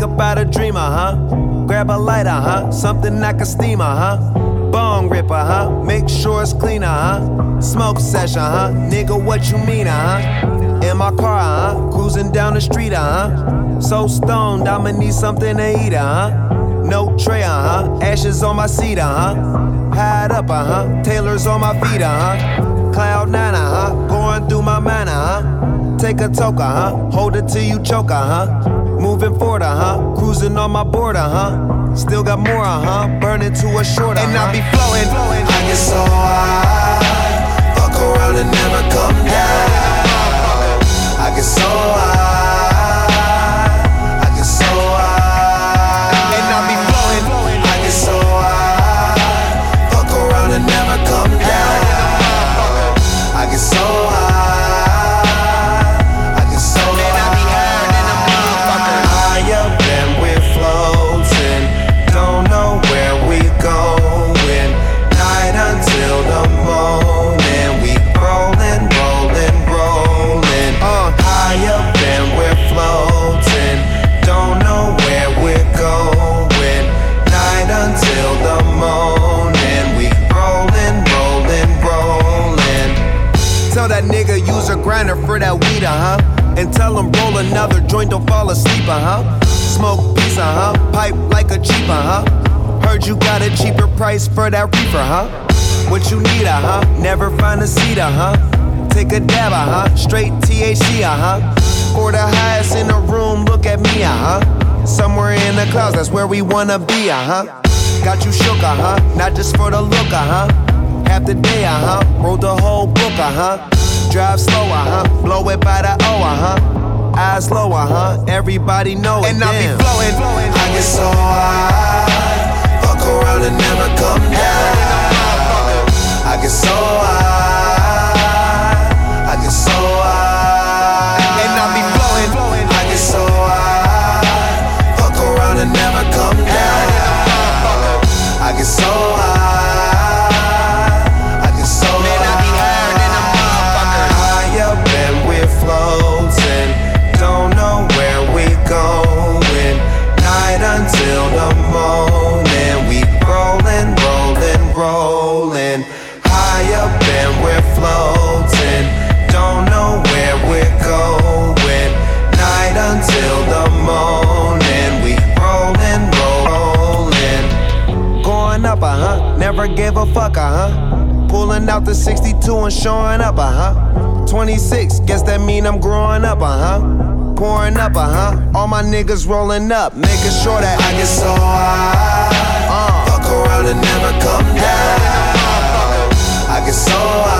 up out a dreamer, huh? Grab a lighter, huh? Something like a steamer, huh? Bong ripper, huh? Make sure it's cleaner, huh? Smoke session, huh? Nigga, what you mean, huh? In my car, huh? Cruising down the street, huh? So stoned, I'ma need something to eat, huh? No tray, uh huh. Ashes on my seat, uh huh. Hide up, uh huh. Taylor's on my feet, uh huh. Cloud nine, uh huh. Going through my mind, uh huh. Take a toke, uh huh. Hold it till you choke, uh huh. Moving forward, uh huh. Cruising on my board, uh huh. Still got more, uh huh. Burning to a short, uh-huh. And I be flowing. I get so high. Fuck around and never come down. Nigga use a grinder for that weed, uh huh. And tell him roll another joint, don't fall asleep, uh huh. Smoke piece, uh huh. Pipe like a cheap, uh huh. Heard you got a cheaper price for that reefer, huh? What you need, uh huh. Never find a seat, uh huh. Take a dab, uh huh. Straight THC, uh huh. For the highest in the room, look at me, uh huh. Somewhere in the clouds, that's where we wanna be, uh huh. Got you shook, uh huh. Not just for the look, uh huh. Half the day, uh huh. Wrote the whole book, uh huh. Drive slow, uh huh. Blow it by the O, uh huh. Eyes low, uh huh. Everybody know it. And I be flowing. I get so high. Fuck around and never come down. Floating. Don't know where we're going. Night until the morning. We rolling, rolling. Going up, uh huh. Never gave a fuck, uh huh. Pulling out the 62 and showing up, uh huh. 26, guess that mean I'm growing up, uh huh. Pouring up, uh huh. All my niggas rolling up, making sure that I get so high. Uh. Fuck around and never come down. I get so high.